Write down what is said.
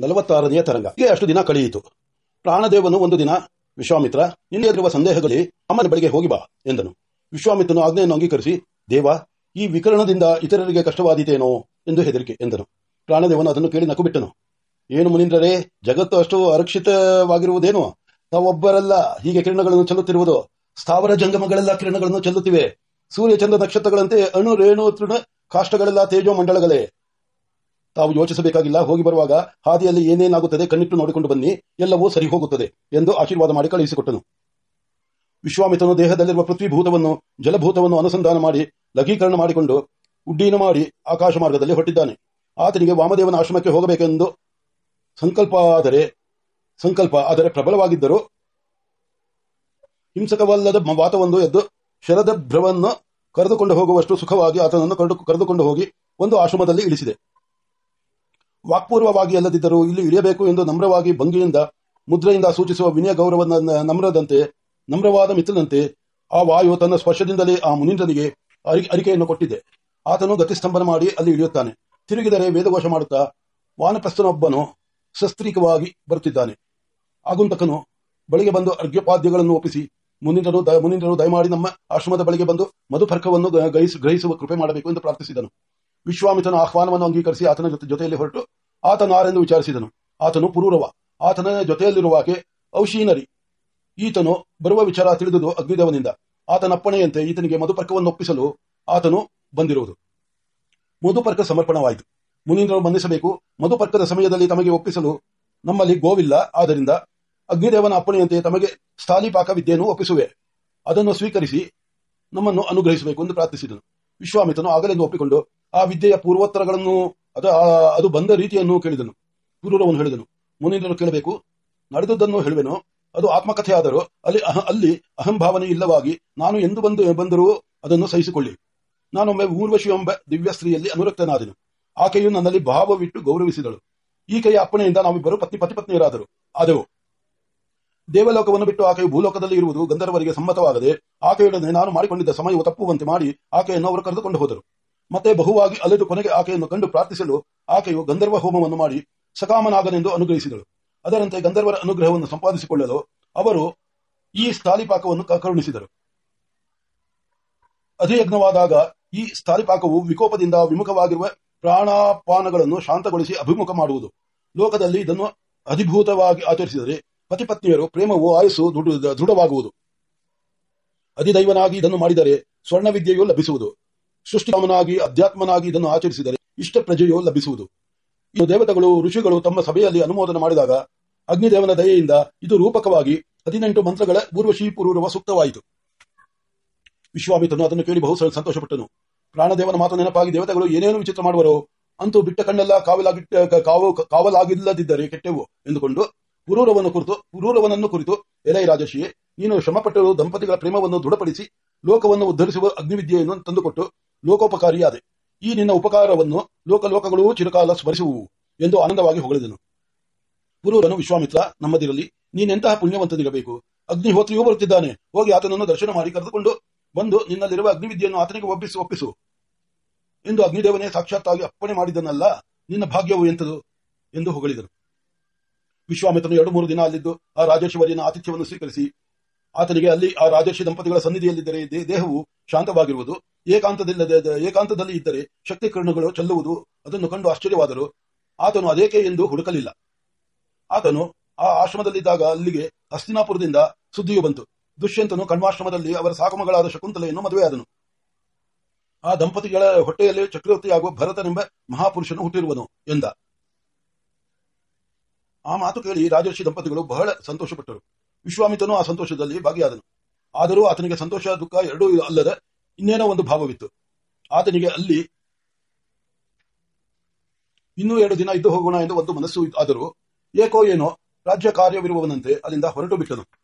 ನಲವತ್ತಾರನೆಯ ತರಂಗ. ಹೀಗೆ ಅಷ್ಟು ದಿನ ಕಳೆಯಿತು. ಪ್ರಾಣದೇವನು ಒಂದು ದಿನ, ವಿಶ್ವಾಮಿತ್ರ ನಿನ್ನೆದಿರುವ ಸಂದೇಹಗಳಿ ಅಮ್ಮನ ಬಳಿಗೆ ಹೋಗಿ ಬಾ ಎಂದನು. ವಿಶ್ವಾಮಿತ್ರನು ಆಜ್ಞೆಯನ್ನು ಅಂಗೀಕರಿಸಿ, ದೇವ, ಈ ವಿಕರಣದಿಂದ ಇತರರಿಗೆ ಕಷ್ಟವಾದೀತೇನೋ ಎಂದು ಹೆದರಿಕೆ ಎಂದನು. ಪ್ರಾಣದೇವನು ಅದನ್ನು ಕೇಳಿ ನಕ್ಕು ಬಿಟ್ಟನು ಏನು ಮುನೀಂದ್ರರೇ, ಜಗತ್ತು ಅಷ್ಟು ಅರಕ್ಷಿತವಾಗಿರುವುದೇನು? ತಾವೊಬ್ಬರಲ್ಲ, ಹೀಗೆ ಕಿರಣಗಳನ್ನು ಚೆಲ್ಲುತ್ತಿರುವುದು. ಸ್ಥಾವರ ಜಂಗಮಗಳೆಲ್ಲ ಕಿರಣಗಳನ್ನು ಚೆಲ್ಲುತ್ತಿವೆ. ಸೂರ್ಯ ಚಂದ್ರ ನಕ್ಷತ್ರಗಳಂತೆ ಅಣು, ರೇಣು, ತೃಣ, ಕಾಷ್ಟಗಳೆಲ್ಲ ತೇಜೋ ಮಂಡಳಗಳೇ ತಾವು ಯೋಚಿಸಬೇಕಾಗಿಲ್ಲ, ಹೋಗಿ ಬರುವಾಗ ಹಾದಿಯಲ್ಲಿ ಏನೇನಾಗುತ್ತದೆ ಕಣ್ಣಿಟ್ಟು ನೋಡಿಕೊಂಡು ಬನ್ನಿ, ಎಲ್ಲವೂ ಸರಿ ಹೋಗುತ್ತದೆ ಎಂದು ಆಶೀರ್ವಾದ ಮಾಡಿ ಕಳುಹಿಸಿಕೊಟ್ಟನು. ವಿಶ್ವಾಮಿತ್ರನು ದೇಹದಲ್ಲಿರುವ ಪೃಥ್ವಿಭೂತವನ್ನು, ಜಲಭೂತವನ್ನು ಅನುಸಂಧಾನ ಮಾಡಿ ಲಘೀಕರಣ ಮಾಡಿಕೊಂಡು ಉಡ್ಡೀನ ಮಾಡಿ ಆಕಾಶ ಮಾರ್ಗದಲ್ಲಿ ಹೊರಟಿದ್ದಾನೆ ಆತನಿಗೆ ವಾಮದೇವನ ಆಶ್ರಮಕ್ಕೆ ಹೋಗಬೇಕೆಂದು ಸಂಕಲ್ಪ ಆದರೆ ಸಂಕಲ್ಪ ಆದರೆ ಪ್ರಬಲವಾಗಿದ್ದರೂ, ಹಿಂಸಕವಲ್ಲದ ವಾತವೊಂದು ಎದ್ದು ಶರದಭ್ರವನ್ನು ಕರೆದುಕೊಂಡು ಹೋಗುವಷ್ಟು ಸುಖವಾಗಿ ಆತನನ್ನು ಕರೆದು- ಕರೆದುಕೊಂಡು ಹೋಗಿ ಒಂದು ಆಶ್ರಮದಲ್ಲಿ ಇಳಿಸಿದೆ. ವಾಕ್ಪೂರ್ವವಾಗಿ ಅಲ್ಲದಿದ್ದರೂ ಇಲ್ಲಿ ಇಳಿಯಬೇಕು ಎಂದು ನಮ್ರವಾಗಿ ಭಂಗಿಯಿಂದ, ಮುದ್ರೆಯಿಂದ ಸೂಚಿಸುವ ವಿನಯ ಗೌರವ ನಮ್ರದಂತೆ, ನಮ್ರವಾದ ಮಿತ್ರನಂತೆ ಆ ವಾಯು ತನ್ನ ಸ್ಪರ್ಶದಿಂದಲೇ ಆ ಮುನೀಂದ್ರನಿಗೆ ಅರಿ- ಅರಿಕೆಯನ್ನು ಕೊಟ್ಟಿದೆ. ಆತನು ಗತಿಸ್ತಂಭನ ಮಾಡಿ ಅಲ್ಲಿ ಇಳಿಯುತ್ತಾನೆ. ತಿರುಗಿದರೆ ವೇದಘೋಷ ಮಾಡುತ್ತಾ, ವಾನಪ್ರಸ್ಥನೊಬ್ಬನು ಶಸ್ತ್ರೀಕವಾಗಿ ಬರುತ್ತಿದ್ದಾನೆ. ಆಗುಂತಕನು ಬಳಿಗೆ ಬಂದು ಅರ್ಘ್ಯೋಪಾದ್ಯಗಳನ್ನು ಒಪ್ಪಿಸಿ, ಮುನೀಂದ್ರನು ದ- ಮುನೀಂದ್ರನು ದಯಮಾಡಿ ನಮ್ಮ ಆಶ್ರಮದ ಬಳಿಗೆ ಬಂದು ಮಧುಪರ್ಕವನ್ನು ಗ್ರಹಿಸುವ ಕೃಪೆ ಮಾಡಬೇಕು ಎಂದು ಪ್ರಾರ್ಥಿಸಿದನು. ವಿಶ್ವಾಮಿತ್ರನ ಆಹ್ವಾನವನ್ನು ಅಂಗೀಕರಿಸಿ ಆತನ ಜೊತೆ ಜೊತೆಯಲ್ಲಿ ಹೊರಟು ಆತನಾರೆಂದು ವಿಚಾರಿಸಿದನು. ಆತನು ಪುರೂರವ. ಆತನ ಜೊತೆಯಲ್ಲಿರುವಾಕೆ ಔಷೀನರಿ ಈತನು ಬರುವ ವಿಚಾರ ತಿಳಿದುದು ಅಗ್ನಿದೇವನಿಂದ. ಆತನ ಅಪ್ಪಣೆಯಂತೆ ಈತನಿಗೆ ಮಧುಪರ್ಕವನ್ನು ಒಪ್ಪಿಸಲು ಆತನು ಬಂದಿರುವುದು. ಮಧುಪರ್ಕ ಸಮರ್ಪಣವಾಯಿತು. ಮುನೀಂದ್ರನು ಬಂಧಿಸಬೇಕು ಮಧುಪರ್ಕದ ಸಮಯದಲ್ಲಿ ತಮಗೆ ಒಪ್ಪಿಸಲು ನಮ್ಮಲ್ಲಿ ಗೋವಿಲ್ಲ. ಆದ್ದರಿಂದ ಅಗ್ನಿದೇವನ ಅಪ್ಪಣೆಯಂತೆ ತಮಗೆ ಸ್ಥಾಲಿಪಾಕ ವಿದ್ಯೆಯನ್ನು ಒಪ್ಪಿಸುವೆ. ಅದನ್ನು ಸ್ವೀಕರಿಸಿ ನಮ್ಮನ್ನು ಅನುಗ್ರಹಿಸಬೇಕು ಎಂದು ಪ್ರಾರ್ಥಿಸಿದನು. ವಿಶ್ವಾಮಿತನು ಆಗಲೆಂದು ಒಪ್ಪಿಕೊಂಡು ಆ ವಿದ್ಯೆಯ ಪೂರ್ವೋತ್ತರಗಳನ್ನು, ಅದ ಅದು ಬಂದ ರೀತಿಯನ್ನು ಕೇಳಿದನು. ಪುರೂರವನು ಹೇಳಿದನು. ಮುಂದಿನ ಕೇಳಬೇಕು. ನಡೆದದ್ದನ್ನು ಹೇಳುವೆನು. ಅದು ಆತ್ಮಕಥೆಯಾದರೂ ಅಲ್ಲಿ ಅಹ- ಅಲ್ಲಿ ಅಹಂಭಾವನೆ ಇಲ್ಲವಾಗಿ ನಾನು ಎಂದು ಬಂದು, ಬಂದರೂ ಅದನ್ನು ಸಹಿಸಿಕೊಳ್ಳಿ. ನಾನೊಮ್ಮೆ ಊರ್ವಶಿ ಎಂಬ ದಿವ್ಯ ಸ್ತ್ರೀಯಲ್ಲಿ ಅನುರಕ್ತನಾದನು. ಆಕೆಯು ನನ್ನಲ್ಲಿ ಭಾವವಿಟ್ಟು ಗೌರವಿಸಿದಳು. ಈಕೆಯ ಅಪ್ಪಣೆಯಿಂದ ನಾವಿಬ್ಬರು ಪತ್ನಿ, ಪತಿ ಪತ್ನಿಯರಾದರು. ಆದೆವು. ದೇವಲೋಕವನ್ನು ಬಿಟ್ಟು ಆಕೆಯು ಭೂಲೋಕದಲ್ಲಿ ಇರುವುದು ಗಂಧರ್ವರಿಗೆ ಸಮ್ಮತವಾಗದೆ, ಆಕೆಯೊಡನೆ ನಾನು ಮಾಡಿಕೊಂಡಿದ್ದ ಸಮಯವು ತಪ್ಪುವಂತೆ ಮಾಡಿ ಆಕೆಯನ್ನು ಅವರು ಕರೆದುಕೊಂಡು ಹೋದರು. ಮತ್ತೆ ಬಹುವಾಗಿ ಅಲೆದು ಕೊನೆಗೆ ಆಕೆಯನ್ನು ಕಂಡು ಪ್ರಾರ್ಥಿಸಲು ಆಕೆಯು ಗಂಧರ್ವ ಹೋಮವನ್ನು ಮಾಡಿ ಸಕಾಮನಾಗನೆಂದು ಅನುಗ್ರಹಿಸಿದಳು. ಅದರಂತೆ ಗಂಧರ್ವರ ಅನುಗ್ರಹವನ್ನು ಸಂಪಾದಿಸಿಕೊಳ್ಳಲು ಅವರು ಈ ಸ್ಥಾಲಿಪಾಕವನ್ನು ಕರುಣಿಸಿದರು. ಅಧಿಯಜ್ಞವಾದಾಗ ಈ ಸ್ಥಾಲಿಪಾಕವು ವಿಕೋಪದಿಂದ ವಿಮುಖವಾಗಿರುವ ಪ್ರಾಣಾಪಾನಗಳನ್ನು ಶಾಂತಗೊಳಿಸಿ ಅಭಿಮುಖ ಮಾಡುವುದು. ಲೋಕದಲ್ಲಿ ಇದನ್ನು ಅಧಿಭೂತವಾಗಿ ಆಚರಿಸಿದರೆ ಪತಿಪತ್ನಿಯರು ಪ್ರೇಮವು ಆಯಸ್ಸು ದೃಢ- ದೃಢವಾಗುವುದು. ಅಧಿದೈವನಾಗಿ ಇದನ್ನು ಮಾಡಿದರೆ ಸ್ವರ್ಣ ವಿದ್ಯೆಯು ಲಭಿಸುವುದು. ಸೃಷ್ಟಿರಾಮನಾಗಿ, ಅಧ್ಯಾತ್ಮನಾಗಿ ಇದನ್ನು ಆಚರಿಸಿದರೆ ಇಷ್ಟ ಪ್ರಜೆಯು ಲಭಿಸುವುದು. ಇನ್ನು ದೇವತೆಗಳು, ಋಷಿಗಳು ತಮ್ಮ ಸಭೆಯಲ್ಲಿ ಅನುಮೋದನೆ ಮಾಡಿದಾಗ ಅಗ್ನಿದೇವನ ದಯೆಯಿಂದ ಇದು ರೂಪಕವಾಗಿ ಹದಿನೆಂಟು ಮಂತ್ರಗಳ ಪೂರ್ವಶಿ ಪೂರ್ವ ಸೂಕ್ತವಾಯಿತು. ವಿಶ್ವಾಮಿತನು ಅದನ್ನು ಕೇಳಿ ಬಹು ಸಂತೋಷಪಟ್ಟನು. ಪ್ರಾಣದೇವನ ಮಾತು ನೆನಪಾಗಿ ದೇವತೆಗಳು ಏನೇನು ವಿಚಿತ್ರ ಮಾಡುವರೋ ಅಂತೂ ಬಿಟ್ಟ ಕಣ್ಣೆಲ್ಲ ಕಾವಲಾಗಿಟ್ಟ ಕಾವು ಕಾವಲಾಗಿಲ್ಲದಿದ್ದರೆ ಕೆಟ್ಟೆವು ಎಂದುಕೊಂಡು ಪುರೂರವನ್ನು ಕುರಿತು ಪುರೂರವನನ್ನು ಕುರಿತು, ಎಲೈ ರಾಜಶಿಯೇ, ನೀನು ಶ್ರಮಪಟ್ಟರು ದಂಪತಿಗಳ ಪ್ರೇಮವನ್ನು ದೃಢಪಡಿಸಿ, ಲೋಕವನ್ನು ಉದ್ಧರಿಸುವ ಅಗ್ನಿವಿದ್ಯೆಯನ್ನು ತಂದುಕೊಟ್ಟು ಲೋಕೋಪಕಾರಿಯಾದೆ. ಈ ನಿನ್ನ ಉಪಕಾರವನ್ನು ಲೋಕಲೋಕಗಳು ಚಿರಕಾಲ ಸ್ಮರಿಸುವು ಎಂದು ಆನಂದವಾಗಿ ಹೊಗಳಿದನು. ಗುರುವನು ವಿಶ್ವಾಮಿತ್ರ, ನಮ್ಮದಿರಲಿ, ನೀನೆಂತಹ ಪುಣ್ಯವಂತನಿರಬೇಕು. ಅಗ್ನಿಹೋತ್ರಿಯೂ ಬರುತ್ತಿದ್ದಾನೆ. ಹೋಗಿ ಆತನನ್ನು ದರ್ಶನ ಮಾಡಿ ಕರೆದುಕೊಂಡು ಬಂದು ನಿನ್ನಲ್ಲಿರುವ ಅಗ್ನಿವಿದ್ಯೆಯನ್ನು ಆತನಿಗೆ ಒಪ್ಪಿಸು ಒಪ್ಪಿಸು. ಎಂದು ಅಗ್ನಿದೇವನೇ ಸಾಕ್ಷಾತ್ತಾಗಿ ಅಪ್ಪಣೆ ಮಾಡಿದನಲ್ಲ, ನಿನ್ನ ಭಾಗ್ಯವು ಎಂತದು? ಎಂದು ಹೊಗಳಿದನು. ವಿಶ್ವಾಮಿತ್ರನು ಎರಡು ಮೂರು ದಿನ ಅಲ್ಲಿದ್ದು ಆ ರಾಜೇಶ್ವರಿಯನ ಆತಿಥ್ಯವನ್ನು ಸ್ವೀಕರಿಸಿ, ಆತನಿಗೆ ಅಲ್ಲಿ ಆ ರಾಜರ್ಷಿ ದಂಪತಿಗಳ ಸನ್ನಿಧಿಯಲ್ಲಿದ್ದರೆ ದೇಹವು ಶಾಂತವಾಗಿರುವುದು ಏಕಾಂತದಿಲ್ಲದೆ ಏಕಾಂತದಲ್ಲಿ ಇದ್ದರೆ ಶಕ್ತಿ ಕಿರಣಗಳು ಚೆಲ್ಲುವುದು ಅದನ್ನು ಕಂಡು ಆಶ್ಚರ್ಯವಾದರು. ಆತನು ಅದೇಕೆ ಎಂದು ಹುಡುಕಲಿಲ್ಲ. ಆತನು ಆ ಆಶ್ರಮದಲ್ಲಿದ್ದಾಗ ಅಲ್ಲಿಗೆ ಹಸ್ತಿನಾಪುರದಿಂದ ಸುದ್ದಿಯು ಬಂತು. ದುಷ್ಯಂತನು ಕಣ್ವಾಶ್ರಮದಲ್ಲಿ ಅವರ ಸಾಕುಮಗಳಾದ ಶಕುಂತಲೆಯನ್ನು ಮದುವೆಯಾದನು. ಆ ದಂಪತಿಗಳ ಹೊಟ್ಟೆಯಲ್ಲಿ ಚಕ್ರವರ್ತಿಯಾಗುವ ಭರತನೆಂಬ ಮಹಾಪುರುಷನು ಹುಟ್ಟಿರುವನು ಎಂದ. ಆ ಮಾತು ಕೇಳಿ ರಾಜರ್ಷಿ ದಂಪತಿಗಳು ಬಹಳ ಸಂತೋಷಪಟ್ಟರು. ವಿಶ್ವಾಮಿತನು ಆ ಸಂತೋಷದಲ್ಲಿ ಭಾಗಿಯಾದನು. ಆದರೂ ಆತನಿಗೆ ಸಂತೋಷ, ದುಃಖ ಎರಡೂ ಅಲ್ಲದ ಇನ್ನೇನೋ ಒಂದು ಭಾವವಿತ್ತು. ಆತನಿಗೆ ಅಲ್ಲಿ ಇನ್ನೂ ಎರಡು ದಿನ ಇದ್ದು ಹೋಗೋಣ ಎಂದು ಒಂದು ಮನಸ್ಸು ಆದರೂ, ಏಕೋ ಏನೋ ರಾಜ್ಯ ಕಾರ್ಯವಿರುವವನಂತೆ ಅಲ್ಲಿಂದ ಹೊರಟು ಬಿಟ್ಟನು